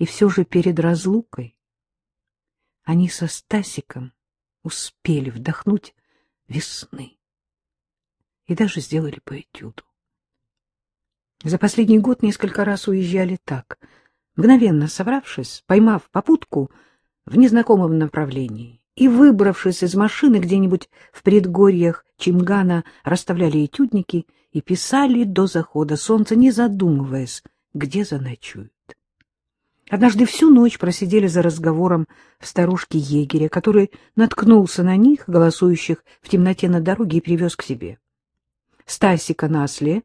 И все же перед разлукой они со Стасиком успели вдохнуть весны и даже сделали по этюду. За последний год несколько раз уезжали так, мгновенно собравшись, поймав попутку в незнакомом направлении и, выбравшись из машины где-нибудь в предгорьях Чимгана, расставляли этюдники и писали до захода солнца, не задумываясь, где заночуют. Однажды всю ночь просидели за разговором в старушке егеря, который наткнулся на них, голосующих в темноте на дороге, и привез к себе. Стасика на осле,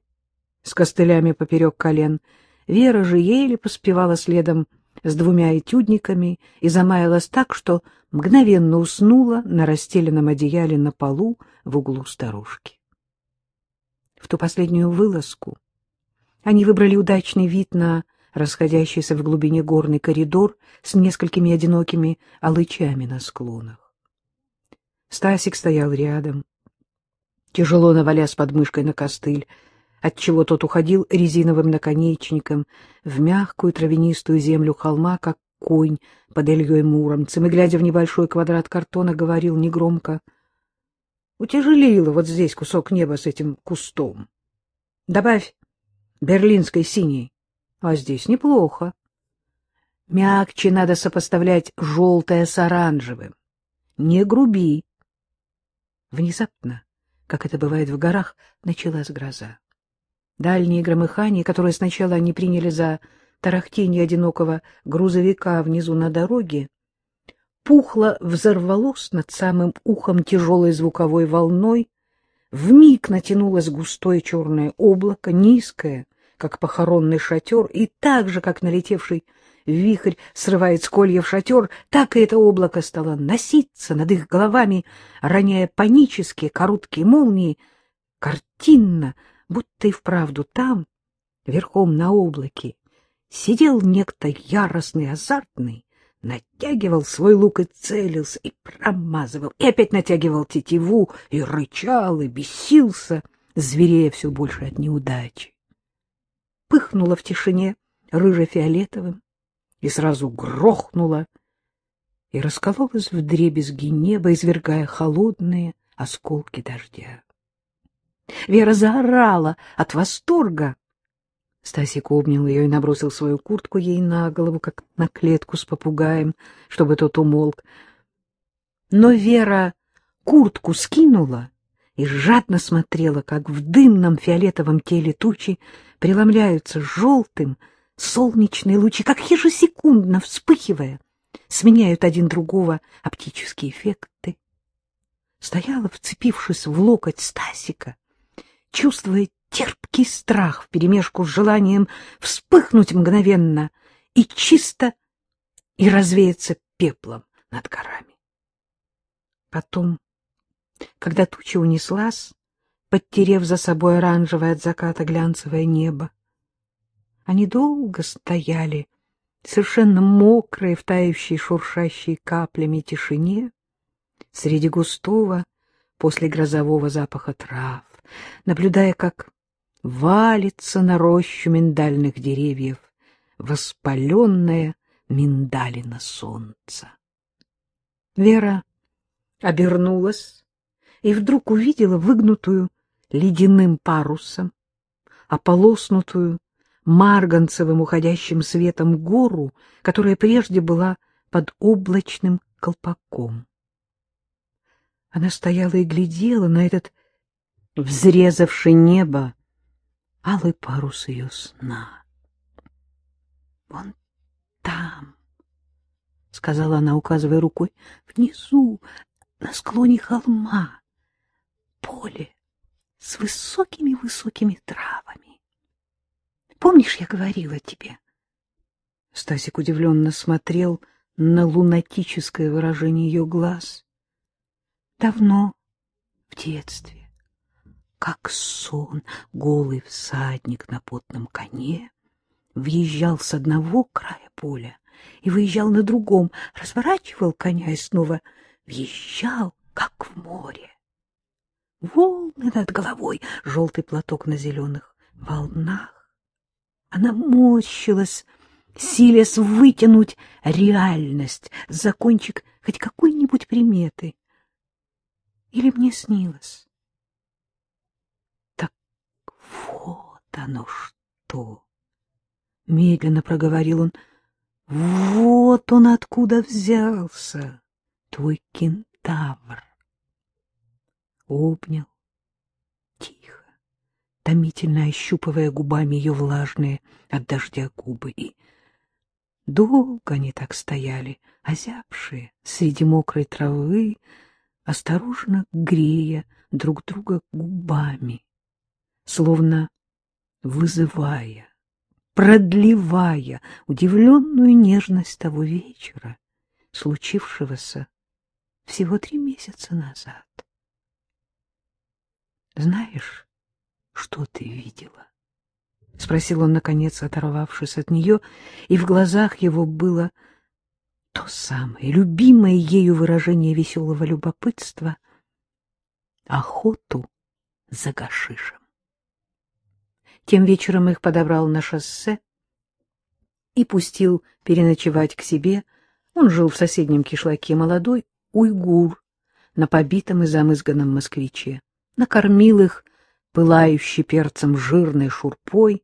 с костылями поперек колен, Вера же еле поспевала следом с двумя этюдниками и замаялась так, что мгновенно уснула на расстеленном одеяле на полу в углу старушки. В ту последнюю вылазку они выбрали удачный вид на расходящийся в глубине горный коридор с несколькими одинокими алычами на склонах. Стасик стоял рядом, тяжело навалясь подмышкой на костыль, отчего тот уходил резиновым наконечником в мягкую травянистую землю холма, как конь под Ильей Муромцем, и, глядя в небольшой квадрат картона, говорил негромко, «Утяжелило вот здесь кусок неба с этим кустом. Добавь берлинской синей, а здесь неплохо. Мягче надо сопоставлять желтое с оранжевым. Не груби. Внезапно, как это бывает в горах, началась гроза. Дальние громыхания, которые сначала они приняли за тарахтение одинокого грузовика внизу на дороге, пухло взорвалось над самым ухом тяжелой звуковой волной, вмиг натянулось густое черное облако, низкое, как похоронный шатер, и так же, как налетевший вихрь срывает с кольев шатер, так и это облако стало носиться над их головами, роняя панические короткие молнии, картинно, будто и вправду там, верхом на облаке, сидел некто яростный, азартный, натягивал свой лук и целился, и промазывал, и опять натягивал тетиву, и рычал, и бесился, зверея все больше от неудачи вспыхнула в тишине рыже-фиолетовым и сразу грохнула и раскололась в дребезги неба, извергая холодные осколки дождя. Вера заорала от восторга. Стасик обнял ее и набросил свою куртку ей на голову, как на клетку с попугаем, чтобы тот умолк. Но Вера куртку скинула и жадно смотрела, как в дымном фиолетовом теле тучи преломляются желтым солнечные лучи, как ежесекундно вспыхивая, сменяют один другого оптические эффекты. Стояла, вцепившись в локоть Стасика, чувствуя терпкий страх вперемешку с желанием вспыхнуть мгновенно и чисто и развеяться пеплом над горами. Потом когда туча унеслась, подтерев за собой оранжевое от заката глянцевое небо. Они долго стояли, совершенно мокрые, в тающей шуршащей каплями тишине, среди густого после грозового запаха трав, наблюдая, как валится на рощу миндальных деревьев воспаленная миндалина солнца. Вера обернулась и вдруг увидела выгнутую ледяным парусом, ополоснутую марганцевым уходящим светом гору, которая прежде была под облачным колпаком. Она стояла и глядела на этот взрезавший небо алый парус ее сна. — Вон там, — сказала она, указывая рукой, — внизу, на склоне холма поле с высокими-высокими травами. Помнишь, я говорила тебе? Стасик удивленно смотрел на лунатическое выражение ее глаз. Давно, в детстве, как сон, голый всадник на потном коне въезжал с одного края поля и выезжал на другом, разворачивал коня и снова въезжал, как в море волны над головой, желтый платок на зеленых волнах. Она морщилась силясь вытянуть реальность за кончик хоть какой-нибудь приметы. Или мне снилось? Так вот оно что! Медленно проговорил он. Вот он откуда взялся, твой кентавр. Обнял, тихо, томительно ощупывая губами ее влажные от дождя губы. И долго они так стояли, озябшие, среди мокрой травы, осторожно грея друг друга губами, словно вызывая продлевая удивленную нежность того вечера, случившегося всего три месяца назад. «Знаешь, что ты видела?» — спросил он, наконец, оторвавшись от нее, и в глазах его было то самое, любимое ею выражение веселого любопытства — охоту за гашишем. Тем вечером их подобрал на шоссе и пустил переночевать к себе. Он жил в соседнем кишлаке молодой уйгур на побитом и замызганном москвиче. Накормил их пылающий перцем жирной шурпой,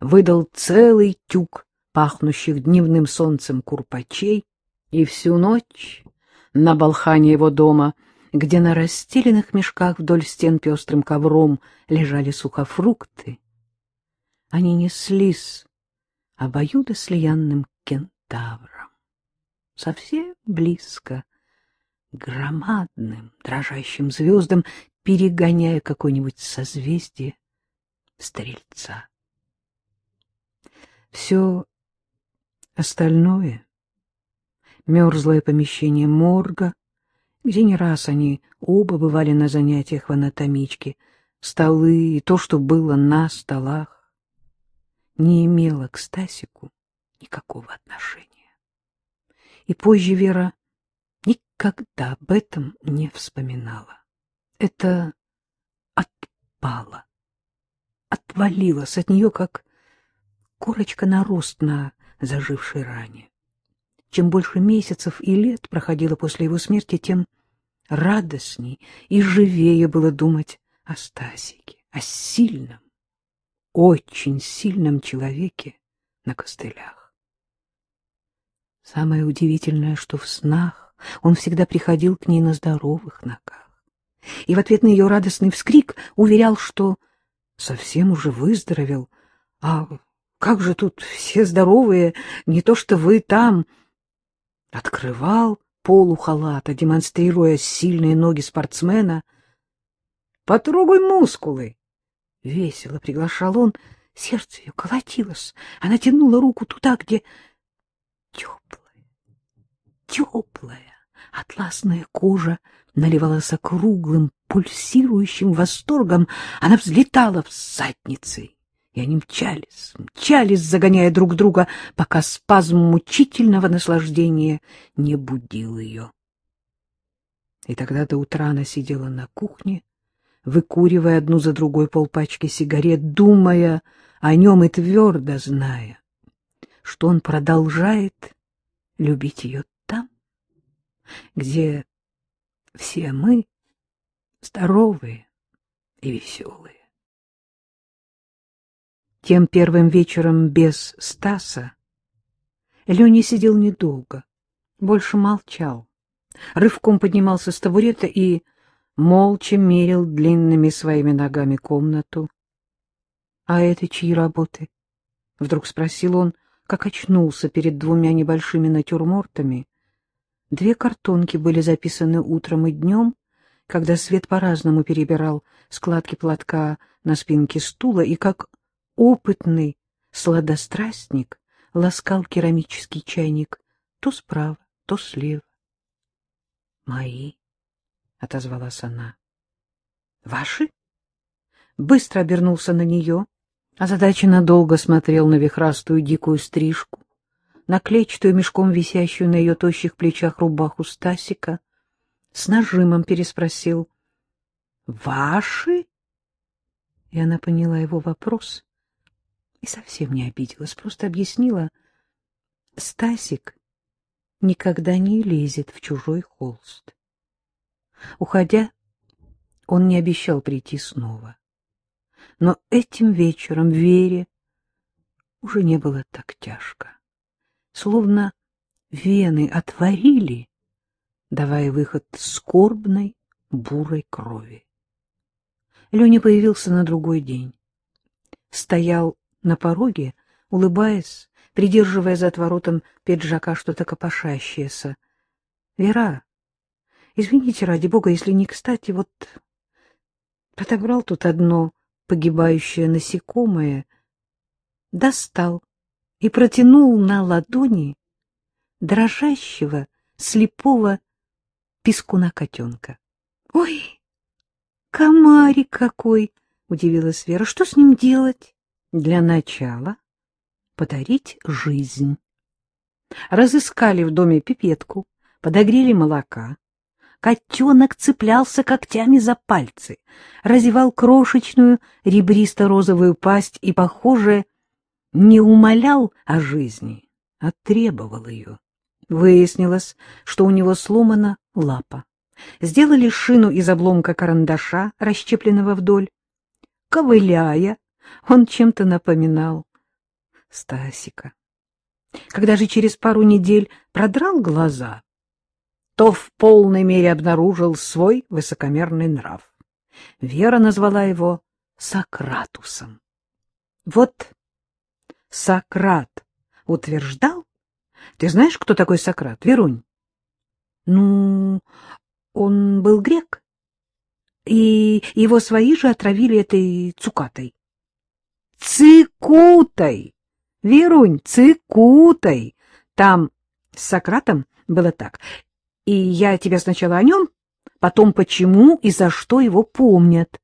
выдал целый тюк пахнущих дневным солнцем курпачей, и всю ночь на балхане его дома, где на расстеленных мешках вдоль стен пестрым ковром лежали сухофрукты, они неслись обоюдослиянным кентавром, совсем близко, громадным дрожащим звездам, перегоняя какое-нибудь созвездие стрельца. Все остальное — мерзлое помещение морга, где не раз они оба бывали на занятиях в анатомичке, столы и то, что было на столах, не имела к Стасику никакого отношения. И позже Вера никогда об этом не вспоминала. Это отпало, отвалилось от нее, как корочка нарост на зажившей ране. Чем больше месяцев и лет проходило после его смерти, тем радостней и живее было думать о Стасике, о сильном, очень сильном человеке на костылях. Самое удивительное, что в снах он всегда приходил к ней на здоровых ногах. И в ответ на ее радостный вскрик уверял, что совсем уже выздоровел. А как же тут все здоровые, не то что вы там. Открывал полу халата, демонстрируя сильные ноги спортсмена. — Потрогай мускулы! — весело приглашал он. Сердце ее колотилось. Она тянула руку туда, где теплая, теплая, атласная кожа наливалась округлым, пульсирующим восторгом. Она взлетала в задницей, и они мчались, мчались, загоняя друг друга, пока спазм мучительного наслаждения не будил ее. И тогда до утра она сидела на кухне, выкуривая одну за другой полпачки сигарет, думая о нем и твердо зная, что он продолжает любить ее там, где все мы здоровые и веселые. Тем первым вечером без Стаса Леня сидел недолго, больше молчал, рывком поднимался с табурета и молча мерил длинными своими ногами комнату. — А это чьи работы? — вдруг спросил он, как очнулся перед двумя небольшими натюрмортами. Две картонки были записаны утром и днем, когда свет по-разному перебирал складки платка на спинке стула и, как опытный сладострастник, ласкал керамический чайник то справа, то слева. Мои — отозвалась она. — Ваши? Быстро обернулся на нее, озадаченно долго смотрел на вихрастую дикую стрижку, на клетчатую мешком висящую на ее тощих плечах рубаху Стасика, с нажимом переспросил. — Ваши? И она поняла его вопрос и совсем не обиделась, просто объяснила, Стасик никогда не лезет в чужой холст. Уходя, он не обещал прийти снова. Но этим вечером Вере уже не было так тяжко. Словно вены отворили, давая выход скорбной бурой крови. Леня появился на другой день. Стоял на пороге, улыбаясь, придерживая за отворотом пиджака что-то копошащееся. — Вера, извините, ради бога, если не кстати, вот подобрал тут одно погибающее насекомое, достал и протянул на ладони дрожащего, слепого пескуна котенка. — Ой, комарик какой! — удивилась Вера. — Что с ним делать? — Для начала подарить жизнь. Разыскали в доме пипетку, подогрели молока. Котенок цеплялся когтями за пальцы, разевал крошечную ребристо-розовую пасть и, похоже, не умолял о жизни, а требовал ее. Выяснилось, что у него сломана лапа. Сделали шину из обломка карандаша, расщепленного вдоль. Ковыляя, он чем-то напоминал Стасика. Когда же через пару недель продрал глаза, то в полной мере обнаружил свой высокомерный нрав. Вера назвала его Сократусом. Вот Сократ утверждал... Ты знаешь, кто такой Сократ, Верунь? Ну, он был грек, и его свои же отравили этой цукатой. Цикутой! Верунь, цикутай. Там с Сократом было так. И я тебе сначала о нем, потом почему и за что его помнят.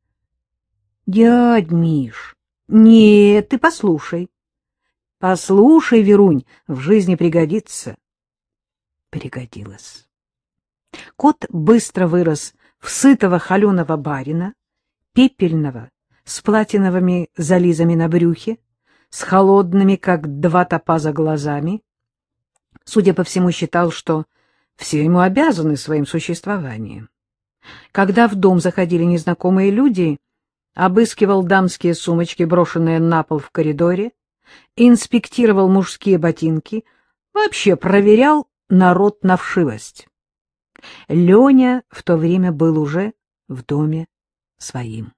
Дядь Миш, нет, ты послушай. Послушай, Верунь, в жизни пригодится. Пригодилось. Кот быстро вырос в сытого холеного барина, пепельного, с платиновыми зализами на брюхе, с холодными, как два топаза, глазами. Судя по всему, считал, что все ему обязаны своим существованием. Когда в дом заходили незнакомые люди, обыскивал дамские сумочки, брошенные на пол в коридоре, инспектировал мужские ботинки, вообще проверял народ на вшивость. Леня в то время был уже в доме своим.